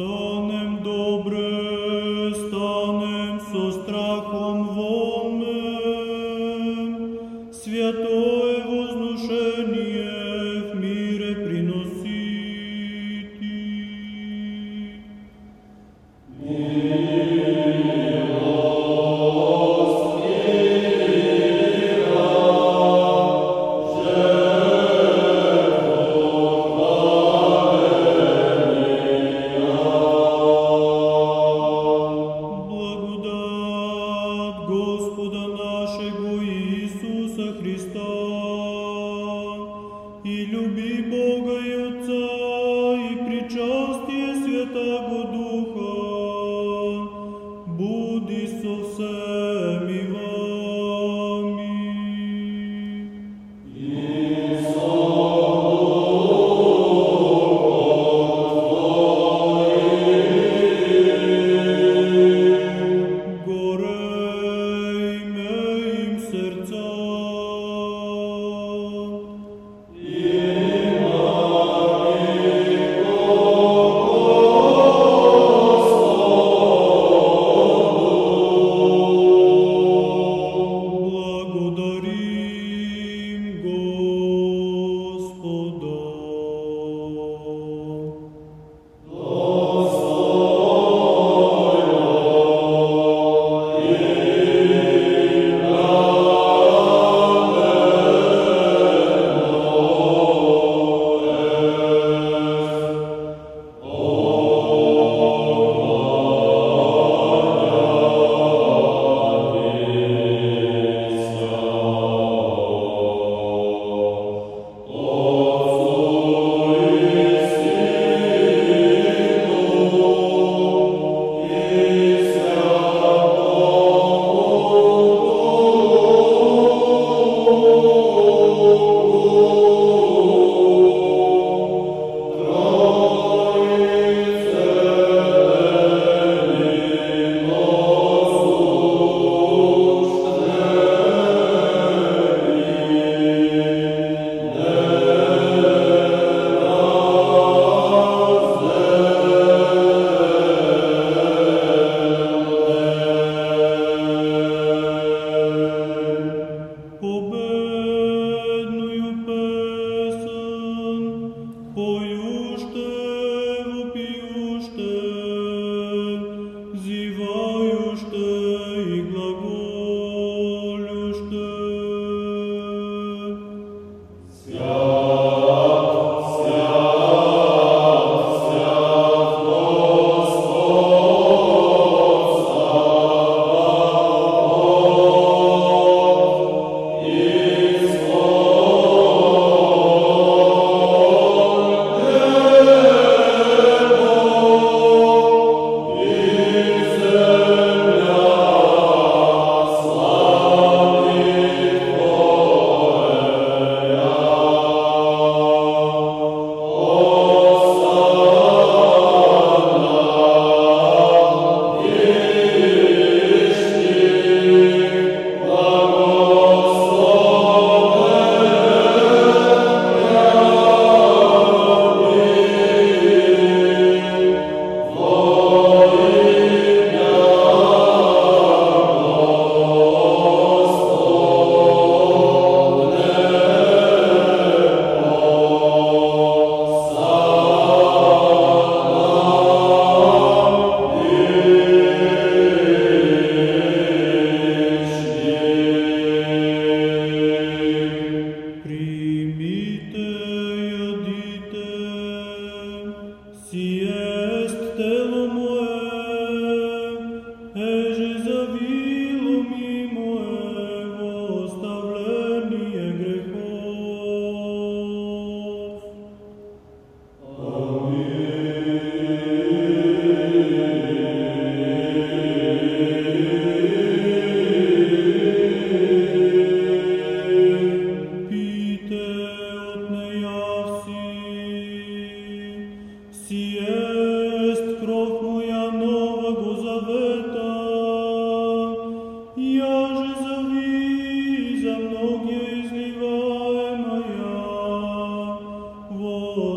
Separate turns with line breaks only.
tonem dobrym. и люби Бога и Отца, и причастие Святаго Духа, буди со всеми вами. И Горе имеем сердца,